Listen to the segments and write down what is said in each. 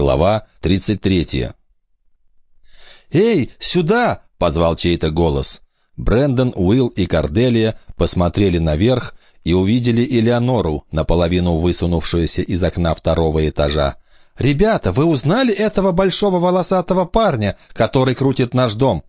Глава 33. «Эй, сюда!» — позвал чей-то голос. Брэндон, Уилл и Корделия посмотрели наверх и увидели Элеонору, наполовину высунувшуюся из окна второго этажа. «Ребята, вы узнали этого большого волосатого парня, который крутит наш дом?»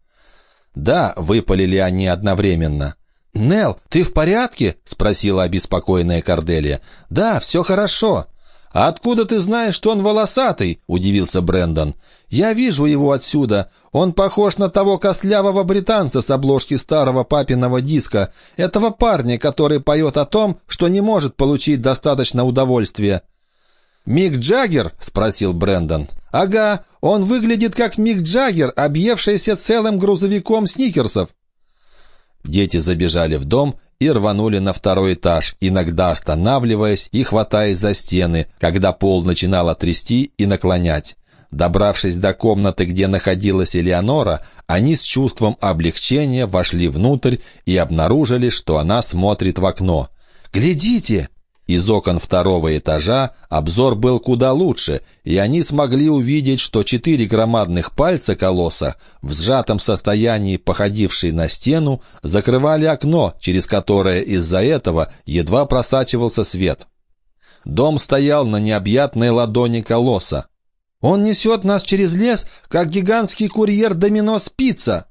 «Да», — выпалили они одновременно. «Нелл, ты в порядке?» — спросила обеспокоенная Корделия. «Да, все хорошо». «А откуда ты знаешь, что он волосатый?» — удивился Брэндон. «Я вижу его отсюда. Он похож на того костлявого британца с обложки старого папиного диска, этого парня, который поет о том, что не может получить достаточно удовольствия». «Мик Джаггер?» — спросил Брэндон. «Ага, он выглядит как Мик Джаггер, объевшийся целым грузовиком сникерсов». Дети забежали в дом и рванули на второй этаж, иногда останавливаясь и хватаясь за стены, когда пол начинало трясти и наклонять. Добравшись до комнаты, где находилась Элеонора, они с чувством облегчения вошли внутрь и обнаружили, что она смотрит в окно. «Глядите!» Из окон второго этажа обзор был куда лучше, и они смогли увидеть, что четыре громадных пальца колосса, в сжатом состоянии походившие на стену, закрывали окно, через которое из-за этого едва просачивался свет. Дом стоял на необъятной ладони колосса. «Он несет нас через лес, как гигантский курьер домино спица!»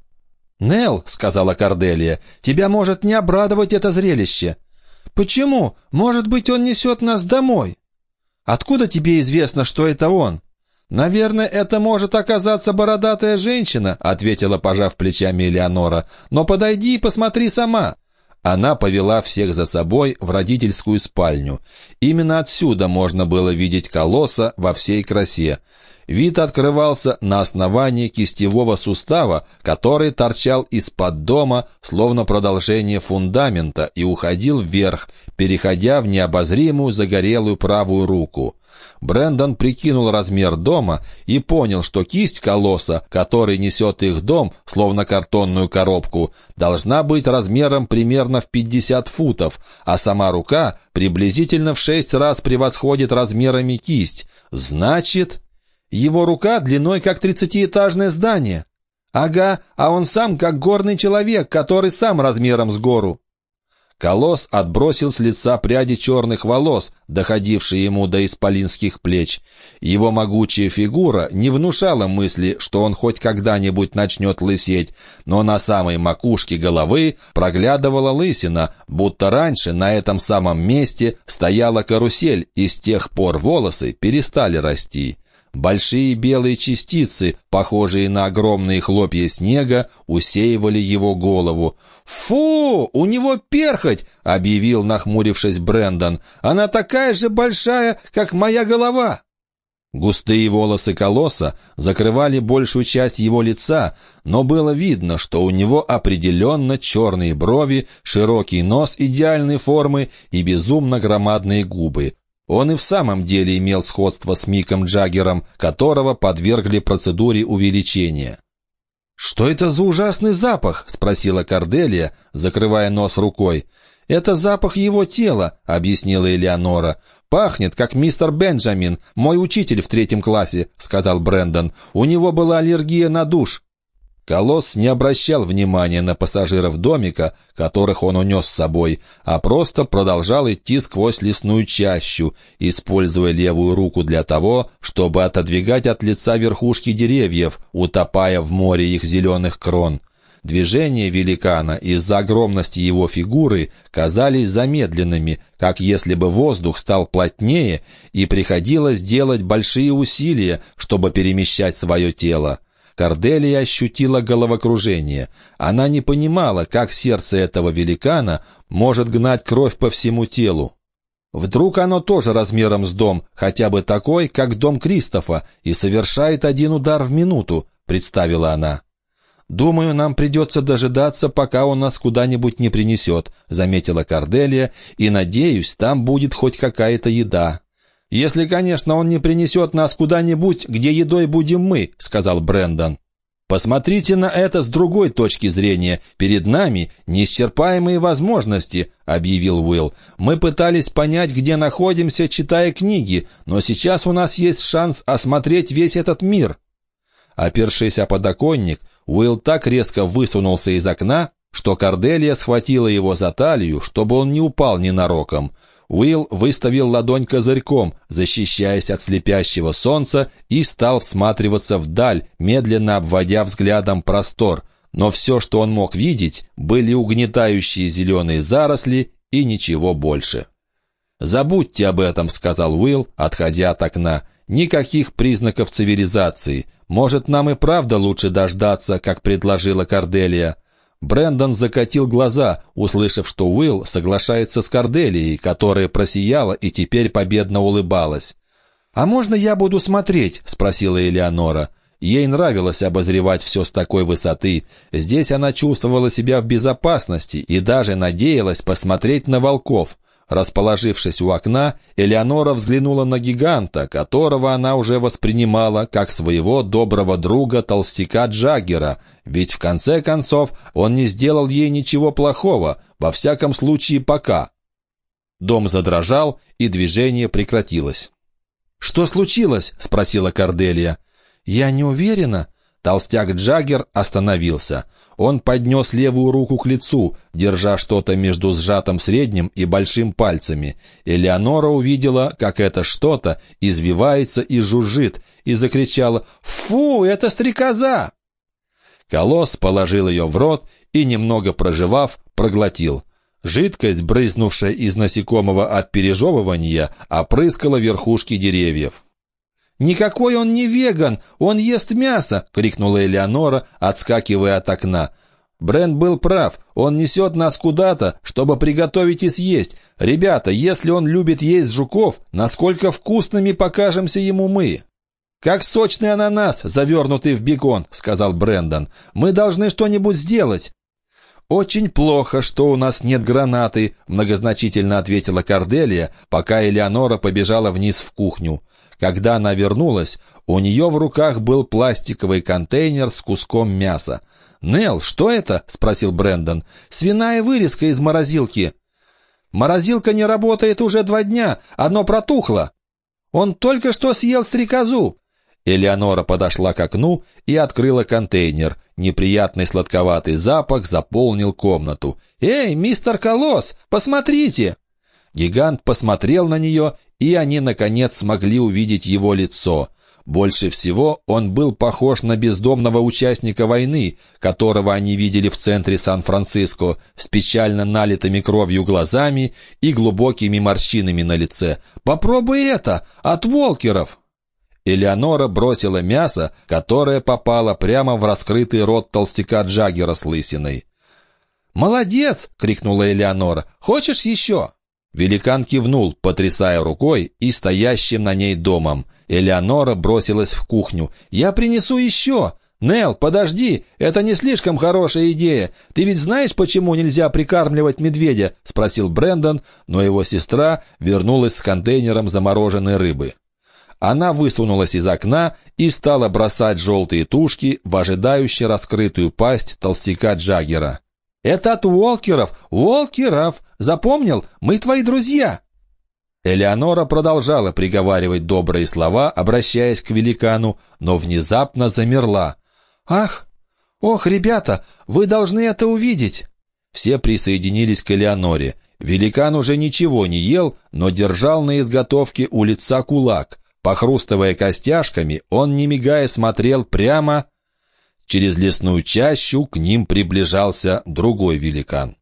«Нелл», — сказала Корделия, — «тебя может не обрадовать это зрелище». «Почему? Может быть, он несет нас домой?» «Откуда тебе известно, что это он?» «Наверное, это может оказаться бородатая женщина», — ответила, пожав плечами Элеонора. «Но подойди и посмотри сама». Она повела всех за собой в родительскую спальню. Именно отсюда можно было видеть колосса во всей красе. Вид открывался на основании кистевого сустава, который торчал из-под дома, словно продолжение фундамента, и уходил вверх, переходя в необозримую загорелую правую руку. Брендон прикинул размер дома и понял, что кисть колосса, который несет их дом, словно картонную коробку, должна быть размером примерно в 50 футов, а сама рука приблизительно в 6 раз превосходит размерами кисть. Значит... Его рука длиной как тридцатиэтажное здание. Ага, а он сам как горный человек, который сам размером с гору. Колосс отбросил с лица пряди черных волос, доходившие ему до исполинских плеч. Его могучая фигура не внушала мысли, что он хоть когда-нибудь начнет лысеть, но на самой макушке головы проглядывала лысина, будто раньше на этом самом месте стояла карусель, и с тех пор волосы перестали расти. Большие белые частицы, похожие на огромные хлопья снега, усеивали его голову. «Фу! У него перхоть!» — объявил, нахмурившись Брендон. «Она такая же большая, как моя голова!» Густые волосы колосса закрывали большую часть его лица, но было видно, что у него определенно черные брови, широкий нос идеальной формы и безумно громадные губы. Он и в самом деле имел сходство с Миком Джаггером, которого подвергли процедуре увеличения. «Что это за ужасный запах?» — спросила Корделия, закрывая нос рукой. «Это запах его тела», — объяснила Элеонора. «Пахнет, как мистер Бенджамин, мой учитель в третьем классе», — сказал Брэндон. «У него была аллергия на душ». Колосс не обращал внимания на пассажиров домика, которых он унес с собой, а просто продолжал идти сквозь лесную чащу, используя левую руку для того, чтобы отодвигать от лица верхушки деревьев, утопая в море их зеленых крон. Движения великана из-за огромности его фигуры казались замедленными, как если бы воздух стал плотнее и приходилось делать большие усилия, чтобы перемещать свое тело. Корделия ощутила головокружение. Она не понимала, как сердце этого великана может гнать кровь по всему телу. Вдруг оно тоже размером с дом, хотя бы такой, как дом Кристофа, и совершает один удар в минуту, представила она. «Думаю, нам придется дожидаться, пока он нас куда-нибудь не принесет», — заметила Корделия, «и, надеюсь, там будет хоть какая-то еда». «Если, конечно, он не принесет нас куда-нибудь, где едой будем мы», — сказал Брендон. Посмотрите на это с другой точки зрения. Перед нами неисчерпаемые возможности, объявил Уилл. Мы пытались понять, где находимся, читая книги, но сейчас у нас есть шанс осмотреть весь этот мир. Опершись о подоконник, Уилл так резко высунулся из окна, что Корделия схватила его за талию, чтобы он не упал ненароком. Уилл выставил ладонь козырьком, защищаясь от слепящего солнца, и стал всматриваться вдаль, медленно обводя взглядом простор. Но все, что он мог видеть, были угнетающие зеленые заросли и ничего больше. «Забудьте об этом», — сказал Уилл, отходя от окна. «Никаких признаков цивилизации. Может, нам и правда лучше дождаться, как предложила Корделия». Брендон закатил глаза, услышав, что Уилл соглашается с Корделией, которая просияла и теперь победно улыбалась. «А можно я буду смотреть?» — спросила Элеонора. Ей нравилось обозревать все с такой высоты. Здесь она чувствовала себя в безопасности и даже надеялась посмотреть на волков. Расположившись у окна, Элеонора взглянула на гиганта, которого она уже воспринимала как своего доброго друга толстяка Джаггера, ведь в конце концов он не сделал ей ничего плохого, во всяком случае пока. Дом задрожал, и движение прекратилось. «Что случилось?» — спросила Корделия. «Я не уверена», Толстяк Джаггер остановился. Он поднес левую руку к лицу, держа что-то между сжатым средним и большим пальцами. Элеонора увидела, как это что-то извивается и жужжит, и закричала «Фу, это стрекоза!» Колосс положил ее в рот и, немного проживав, проглотил. Жидкость, брызнувшая из насекомого от пережевывания, опрыскала верхушки деревьев. «Никакой он не веган! Он ест мясо!» — крикнула Элеонора, отскакивая от окна. Брент был прав. Он несет нас куда-то, чтобы приготовить и съесть. Ребята, если он любит есть жуков, насколько вкусными покажемся ему мы. «Как сочный ананас, завернутый в бекон», — сказал Брендон. «Мы должны что-нибудь сделать». «Очень плохо, что у нас нет гранаты», — многозначительно ответила Корделия, пока Элеонора побежала вниз в кухню. Когда она вернулась, у нее в руках был пластиковый контейнер с куском мяса. «Нелл, что это?» — спросил Брэндон. «Свиная вырезка из морозилки». «Морозилка не работает уже два дня, оно протухло». «Он только что съел стрекозу». Элеонора подошла к окну и открыла контейнер. Неприятный сладковатый запах заполнил комнату. «Эй, мистер Колосс, посмотрите!» Гигант посмотрел на нее, и они, наконец, смогли увидеть его лицо. Больше всего он был похож на бездомного участника войны, которого они видели в центре Сан-Франциско, с печально налитыми кровью глазами и глубокими морщинами на лице. «Попробуй это! От Волкеров!» Элеонора бросила мясо, которое попало прямо в раскрытый рот толстяка Джаггера с лысиной. «Молодец!» — крикнула Элеонора. «Хочешь еще?» Великан кивнул, потрясая рукой и стоящим на ней домом. Элеонора бросилась в кухню. «Я принесу еще!» «Нелл, подожди! Это не слишком хорошая идея. Ты ведь знаешь, почему нельзя прикармливать медведя?» — спросил Брэндон, но его сестра вернулась с контейнером замороженной рыбы. Она высунулась из окна и стала бросать желтые тушки в ожидающую раскрытую пасть толстяка Джаггера. «Это от Уолкеров! Уолкеров! Запомнил? Мы твои друзья!» Элеонора продолжала приговаривать добрые слова, обращаясь к великану, но внезапно замерла. «Ах! Ох, ребята, вы должны это увидеть!» Все присоединились к Элеоноре. Великан уже ничего не ел, но держал на изготовке у лица кулак. Похрустывая костяшками, он, не мигая, смотрел прямо Через лесную чащу к ним приближался другой великан.